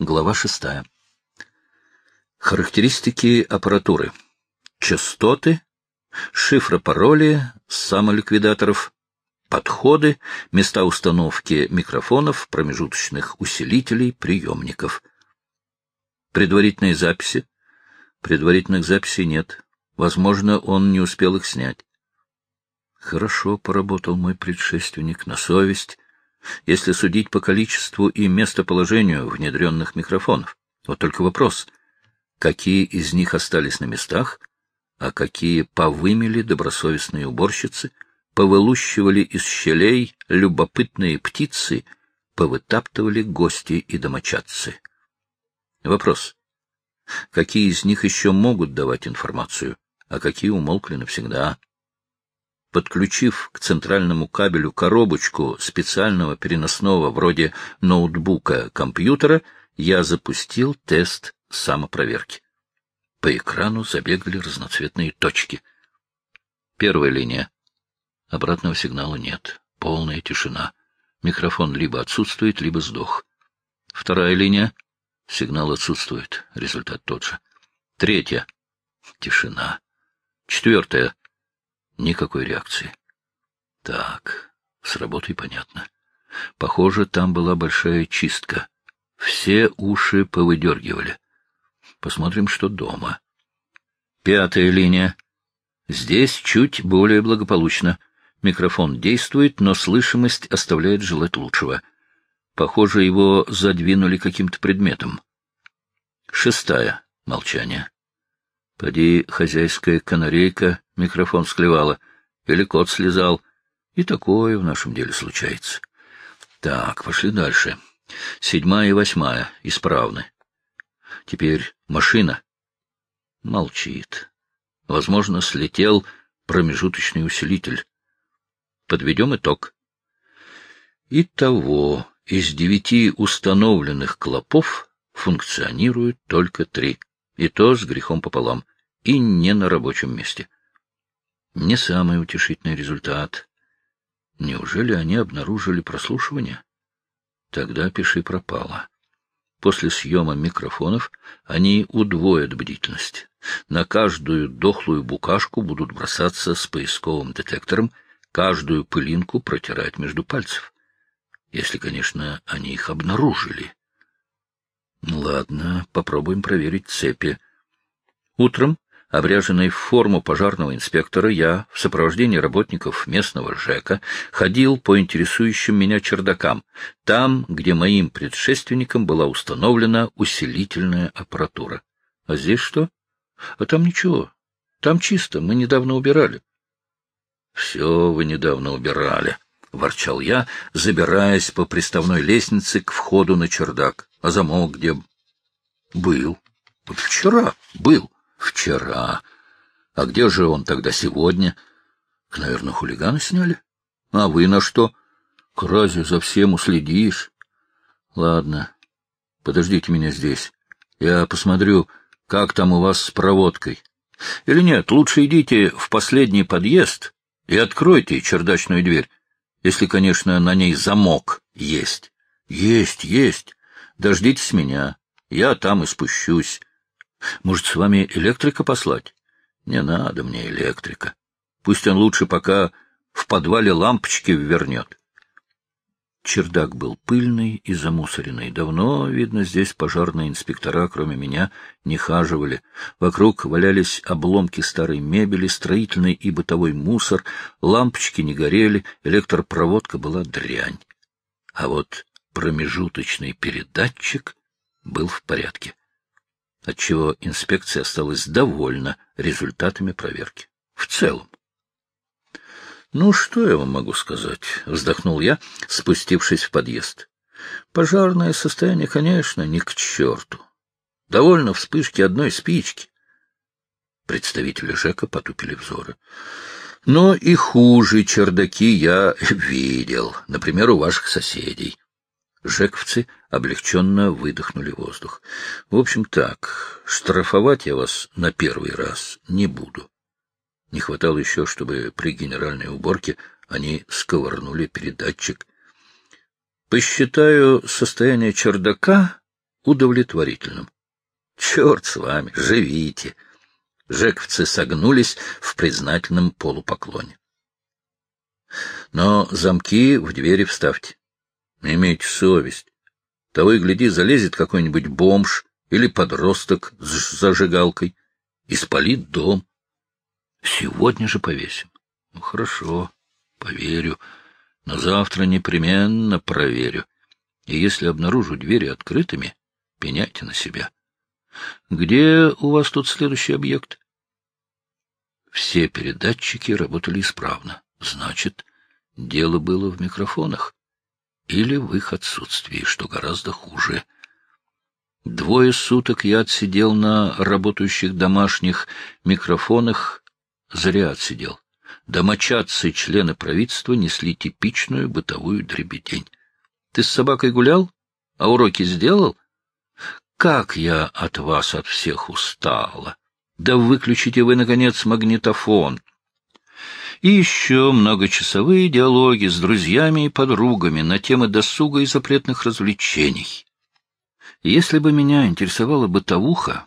Глава шестая. Характеристики аппаратуры. Частоты, шифропароли самоликвидаторов, подходы, места установки микрофонов, промежуточных усилителей, приемников. Предварительные записи. Предварительных записей нет. Возможно, он не успел их снять. Хорошо поработал мой предшественник на совесть, если судить по количеству и местоположению внедренных микрофонов. Вот только вопрос, какие из них остались на местах, а какие повымели добросовестные уборщицы, повылущивали из щелей любопытные птицы, повытаптывали гости и домочадцы. Вопрос. Какие из них еще могут давать информацию, а какие умолкли навсегда? Подключив к центральному кабелю коробочку специального переносного вроде ноутбука компьютера, я запустил тест самопроверки. По экрану забегали разноцветные точки. Первая линия. Обратного сигнала нет. Полная тишина. Микрофон либо отсутствует, либо сдох. Вторая линия. Сигнал отсутствует. Результат тот же. Третья. Тишина. Четвертая. Никакой реакции. Так, с работой понятно. Похоже, там была большая чистка. Все уши повыдергивали. Посмотрим, что дома. Пятая линия. Здесь чуть более благополучно. Микрофон действует, но слышимость оставляет желать лучшего. Похоже, его задвинули каким-то предметом. Шестая. Молчание. Поди, хозяйская канарейка микрофон склевала, или кот слезал. И такое в нашем деле случается. Так, пошли дальше. Седьмая и восьмая исправны. Теперь машина. Молчит. Возможно, слетел промежуточный усилитель. Подведем итог. Итого, из девяти установленных клопов функционируют только три, и то с грехом пополам, и не на рабочем месте. Не самый утешительный результат. Неужели они обнаружили прослушивание? Тогда пиши пропало. После съема микрофонов они удвоят бдительность. На каждую дохлую букашку будут бросаться с поисковым детектором, каждую пылинку протирать между пальцев. Если, конечно, они их обнаружили. Ладно, попробуем проверить цепи. Утром Обряженный в форму пожарного инспектора, я, в сопровождении работников местного ЖЭКа, ходил по интересующим меня чердакам, там, где моим предшественникам была установлена усилительная аппаратура. А здесь что? А там ничего. Там чисто, мы недавно убирали. — Все вы недавно убирали, — ворчал я, забираясь по приставной лестнице к входу на чердак. — А замок где? — Был. — вчера был. — Вчера. А где же он тогда сегодня? Наверное, хулиганы сняли. А вы на что? К разе за всем уследишь. Ладно, подождите меня здесь. Я посмотрю, как там у вас с проводкой. Или нет, лучше идите в последний подъезд и откройте чердачную дверь, если, конечно, на ней замок есть. Есть, есть. Дождитесь меня. Я там и спущусь. Может, с вами электрика послать? Не надо мне электрика. Пусть он лучше пока в подвале лампочки вернет. Чердак был пыльный и замусоренный. Давно, видно, здесь пожарные инспектора, кроме меня, не хаживали. Вокруг валялись обломки старой мебели, строительный и бытовой мусор, лампочки не горели, электропроводка была дрянь. А вот промежуточный передатчик был в порядке отчего инспекция осталась довольна результатами проверки. В целом. «Ну, что я вам могу сказать?» — вздохнул я, спустившись в подъезд. «Пожарное состояние, конечно, не к черту. Довольно вспышки одной спички». Представители ЖЭКа потупили взоры. «Но и хуже чердаки я видел, например, у ваших соседей. Жековцы облегченно выдохнули воздух. В общем так, штрафовать я вас на первый раз не буду. Не хватало еще, чтобы при генеральной уборке они сковырнули передатчик. Посчитаю состояние чердака удовлетворительным. Черт с вами, живите! Жековцы согнулись в признательном полупоклоне. Но замки в двери вставьте. Имейте совесть. Того и гляди, залезет какой-нибудь бомж или подросток с зажигалкой и спалит дом. Сегодня же повесим. Ну, хорошо, поверю, но завтра непременно проверю. И если обнаружу двери открытыми, пеняйте на себя. Где у вас тут следующий объект? Все передатчики работали исправно. Значит, дело было в микрофонах или в их отсутствии, что гораздо хуже. Двое суток я отсидел на работающих домашних микрофонах, зря отсидел. Домочадцы члены правительства несли типичную бытовую дребедень. Ты с собакой гулял? А уроки сделал? Как я от вас от всех устала! Да выключите вы, наконец, магнитофон! И еще многочасовые диалоги с друзьями и подругами на темы досуга и запретных развлечений. Если бы меня интересовала бытовуха,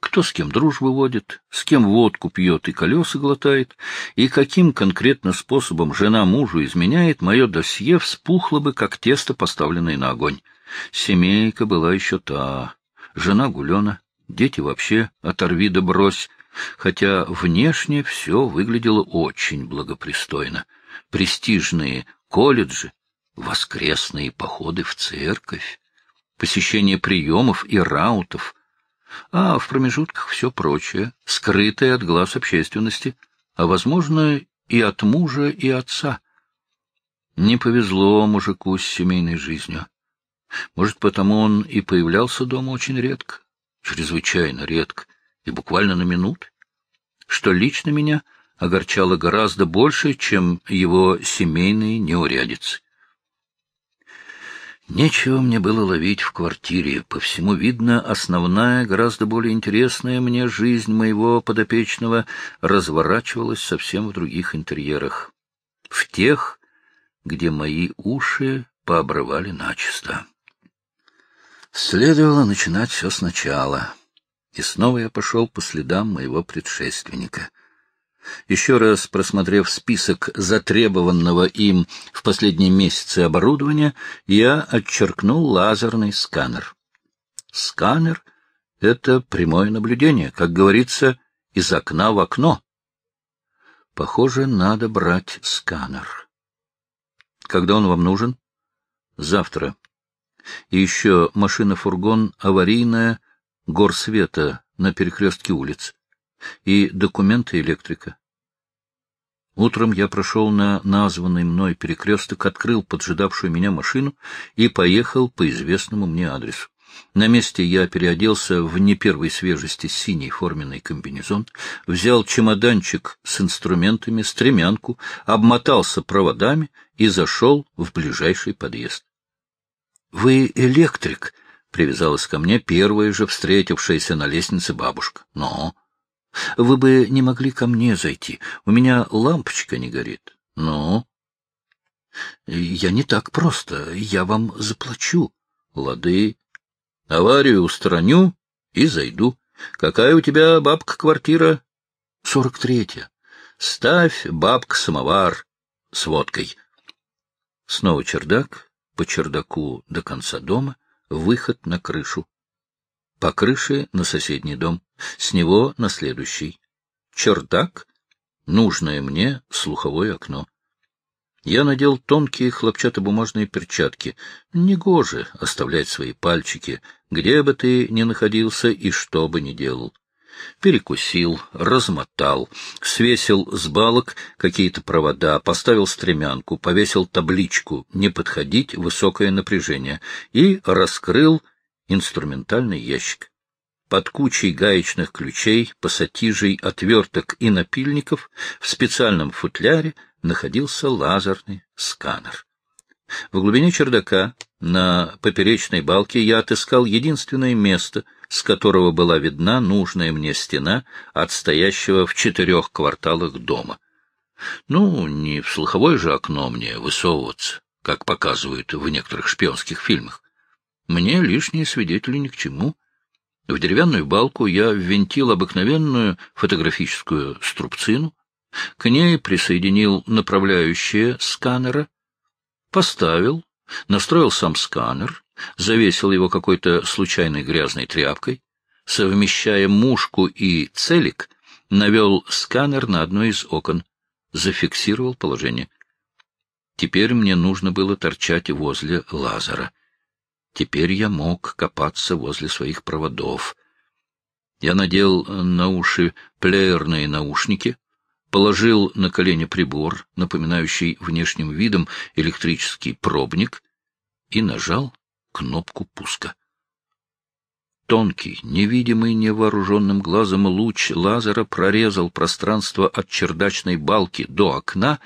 кто с кем дружбу водит, с кем водку пьет и колеса глотает, и каким конкретно способом жена мужу изменяет, мое досье вспухло бы, как тесто, поставленное на огонь. Семейка была еще та, жена гулена, дети вообще оторви да брось, хотя внешне все выглядело очень благопристойно. Престижные колледжи, воскресные походы в церковь, посещение приемов и раутов, а в промежутках все прочее, скрытое от глаз общественности, а, возможно, и от мужа, и отца. Не повезло мужику с семейной жизнью. Может, потому он и появлялся дома очень редко, чрезвычайно редко, и буквально на минут, что лично меня огорчало гораздо больше, чем его семейные неурядицы. Нечего мне было ловить в квартире. По всему видно, основная, гораздо более интересная мне жизнь моего подопечного разворачивалась совсем в других интерьерах. В тех, где мои уши пообрывали начисто. Следовало начинать все сначала. И снова я пошел по следам моего предшественника. Еще раз просмотрев список затребованного им в последние месяцы оборудования, я отчеркнул лазерный сканер. Сканер — это прямое наблюдение, как говорится, из окна в окно. Похоже, надо брать сканер. Когда он вам нужен? Завтра. И еще машина-фургон аварийная, горсвета на перекрестке улиц и документы электрика. Утром я прошел на названный мной перекресток, открыл поджидавшую меня машину и поехал по известному мне адресу. На месте я переоделся в не первой свежести синий форменный комбинезон, взял чемоданчик с инструментами, стремянку, обмотался проводами и зашел в ближайший подъезд. — Вы электрик? — привязалась ко мне первая же встретившаяся на лестнице бабушка. — Но... Вы бы не могли ко мне зайти. У меня лампочка не горит. Ну? Я не так просто. Я вам заплачу. Лады. Аварию устраню и зайду. Какая у тебя, бабка, квартира? Сорок третья. Ставь, бабка, самовар с водкой. Снова чердак, по чердаку до конца дома, выход на крышу. По крыше на соседний дом, с него на следующий. Чердак, нужное мне слуховое окно. Я надел тонкие хлопчатобумажные перчатки. Негоже оставлять свои пальчики, где бы ты ни находился и что бы ни делал. Перекусил, размотал, свесил с балок какие-то провода, поставил стремянку, повесил табличку «Не подходить, высокое напряжение» и раскрыл инструментальный ящик. Под кучей гаечных ключей, пассатижей, отверток и напильников в специальном футляре находился лазерный сканер. В глубине чердака, на поперечной балке, я отыскал единственное место, с которого была видна нужная мне стена от стоящего в четырех кварталах дома. Ну, не в слуховое же окно мне высовываться, как показывают в некоторых шпионских фильмах. Мне лишние свидетели ни к чему. В деревянную балку я ввинтил обыкновенную фотографическую струбцину, к ней присоединил направляющее сканера, поставил, настроил сам сканер, завесил его какой-то случайной грязной тряпкой, совмещая мушку и целик, навел сканер на одно из окон, зафиксировал положение. Теперь мне нужно было торчать возле лазера. Теперь я мог копаться возле своих проводов. Я надел на уши плеерные наушники, положил на колени прибор, напоминающий внешним видом электрический пробник, и нажал кнопку пуска. Тонкий, невидимый невооруженным глазом луч лазера прорезал пространство от чердачной балки до окна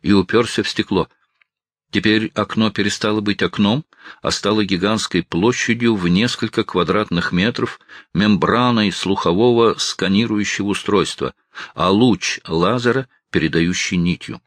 и уперся в стекло. Теперь окно перестало быть окном, а стало гигантской площадью в несколько квадратных метров, мембраной слухового сканирующего устройства, а луч лазера — передающий нитью.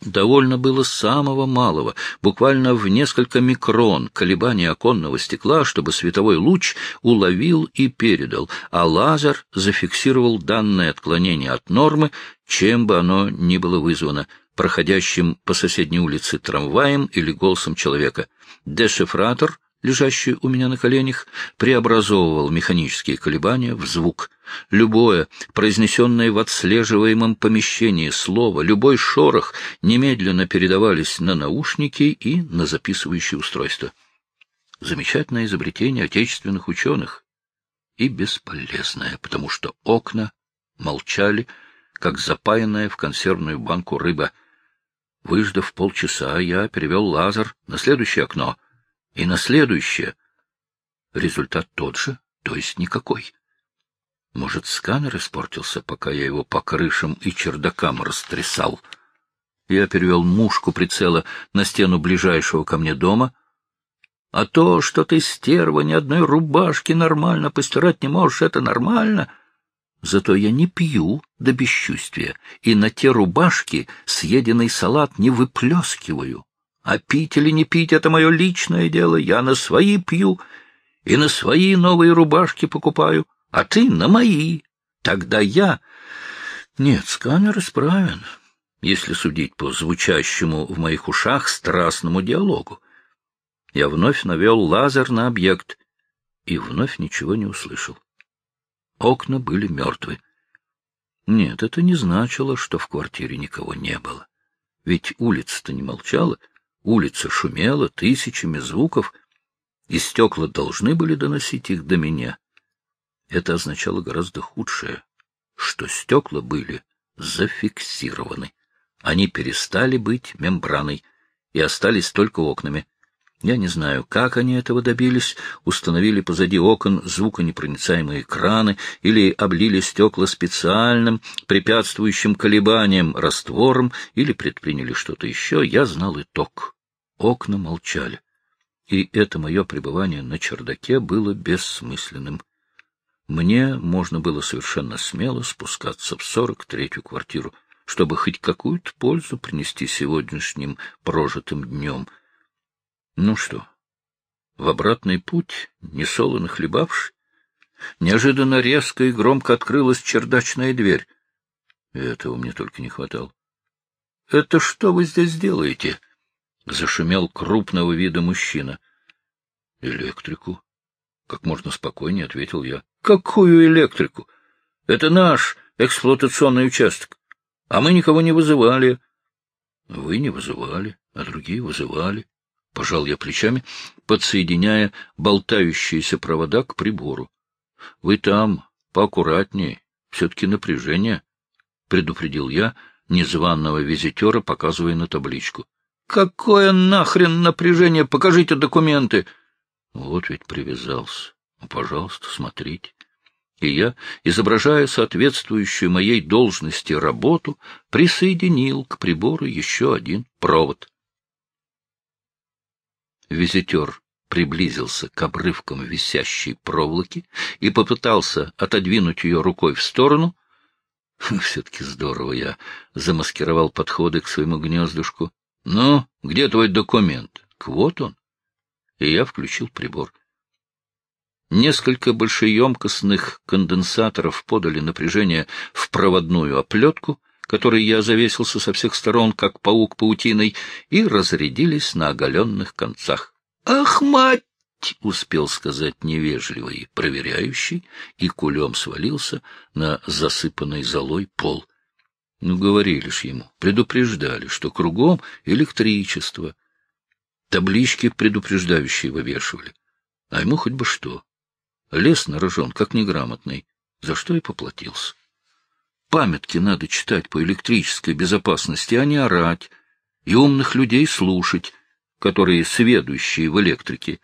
Довольно было самого малого, буквально в несколько микрон колебания оконного стекла, чтобы световой луч уловил и передал, а лазер зафиксировал данное отклонение от нормы, чем бы оно ни было вызвано, проходящим по соседней улице трамваем или голосом человека. Дешифратор лежащий у меня на коленях, преобразовывал механические колебания в звук. Любое, произнесенное в отслеживаемом помещении слово, любой шорох немедленно передавались на наушники и на записывающее устройство. Замечательное изобретение отечественных ученых. И бесполезное, потому что окна молчали, как запаянная в консервную банку рыба. Выждав полчаса, я перевел лазер на следующее окно — и на следующее. Результат тот же, то есть никакой. Может, сканер испортился, пока я его по крышам и чердакам растрясал. Я перевел мушку прицела на стену ближайшего ко мне дома. А то, что ты, стерва, ни одной рубашки нормально постирать не можешь, это нормально. Зато я не пью до бесчувствия, и на те рубашки съеденный салат не выплескиваю. А пить или не пить — это мое личное дело. Я на свои пью и на свои новые рубашки покупаю, а ты на мои. Тогда я... Нет, сканер исправен, если судить по звучащему в моих ушах страстному диалогу. Я вновь навел лазер на объект и вновь ничего не услышал. Окна были мертвы. Нет, это не значило, что в квартире никого не было. Ведь улица-то не молчала — Улица шумела тысячами звуков, и стекла должны были доносить их до меня. Это означало гораздо худшее, что стекла были зафиксированы. Они перестали быть мембраной и остались только окнами. Я не знаю, как они этого добились, установили позади окон звуконепроницаемые экраны или облили стекла специальным, препятствующим колебаниям раствором, или предприняли что-то еще, я знал итог. Окна молчали. И это мое пребывание на чердаке было бессмысленным. Мне можно было совершенно смело спускаться в сорок третью квартиру, чтобы хоть какую-то пользу принести сегодняшним прожитым днем — ну что, в обратный путь, несолоно хлебавши, неожиданно резко и громко открылась чердачная дверь. Этого мне только не хватало. — Это что вы здесь делаете? — зашумел крупного вида мужчина. — Электрику. Как можно спокойнее ответил я. — Какую электрику? Это наш эксплуатационный участок. А мы никого не вызывали. — Вы не вызывали, а другие вызывали. — пожал я плечами, подсоединяя болтающиеся провода к прибору. — Вы там поаккуратнее, все-таки напряжение, — предупредил я незваного визитера, показывая на табличку. — Какое нахрен напряжение? Покажите документы! Вот ведь привязался. Ну, пожалуйста, смотрите. И я, изображая соответствующую моей должности работу, присоединил к прибору еще один провод. Визитер приблизился к обрывкам висящей проволоки и попытался отодвинуть ее рукой в сторону. Все-таки здорово я замаскировал подходы к своему гнездышку. — Ну, где твой документ? — Вот он. и я включил прибор. Несколько большеемкостных конденсаторов подали напряжение в проводную оплетку, которой я завесился со всех сторон, как паук паутиной, и разрядились на оголенных концах. «Ах, мать!» — успел сказать невежливый проверяющий, и кулем свалился на засыпанный золой пол. Ну, говорили ж ему, предупреждали, что кругом электричество. Таблички предупреждающие вывешивали. А ему хоть бы что. Лес нарожен, как неграмотный, за что и поплатился. Памятки надо читать по электрической безопасности, а не орать, и умных людей слушать, которые сведущие в электрике.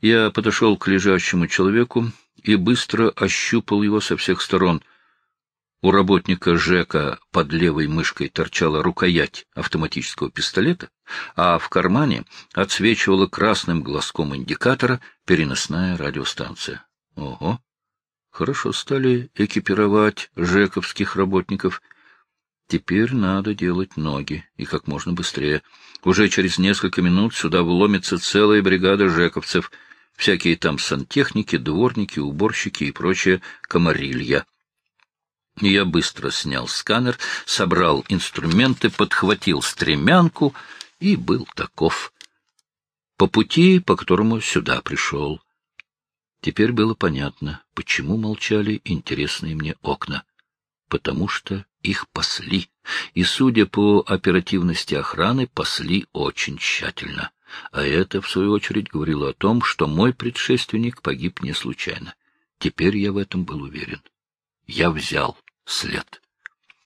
Я подошел к лежащему человеку и быстро ощупал его со всех сторон — у работника ЖЭКа под левой мышкой торчала рукоять автоматического пистолета, а в кармане отсвечивала красным глазком индикатора переносная радиостанция. Ого! Хорошо стали экипировать ЖЭКовских работников. Теперь надо делать ноги, и как можно быстрее. Уже через несколько минут сюда вломится целая бригада ЖЭКовцев, всякие там сантехники, дворники, уборщики и прочее комарилья. Я быстро снял сканер, собрал инструменты, подхватил стремянку и был таков. По пути, по которому сюда пришел. Теперь было понятно, почему молчали интересные мне окна. Потому что их пасли, и, судя по оперативности охраны, пасли очень тщательно. А это, в свою очередь, говорило о том, что мой предшественник погиб не случайно. Теперь я в этом был уверен. Я взял след.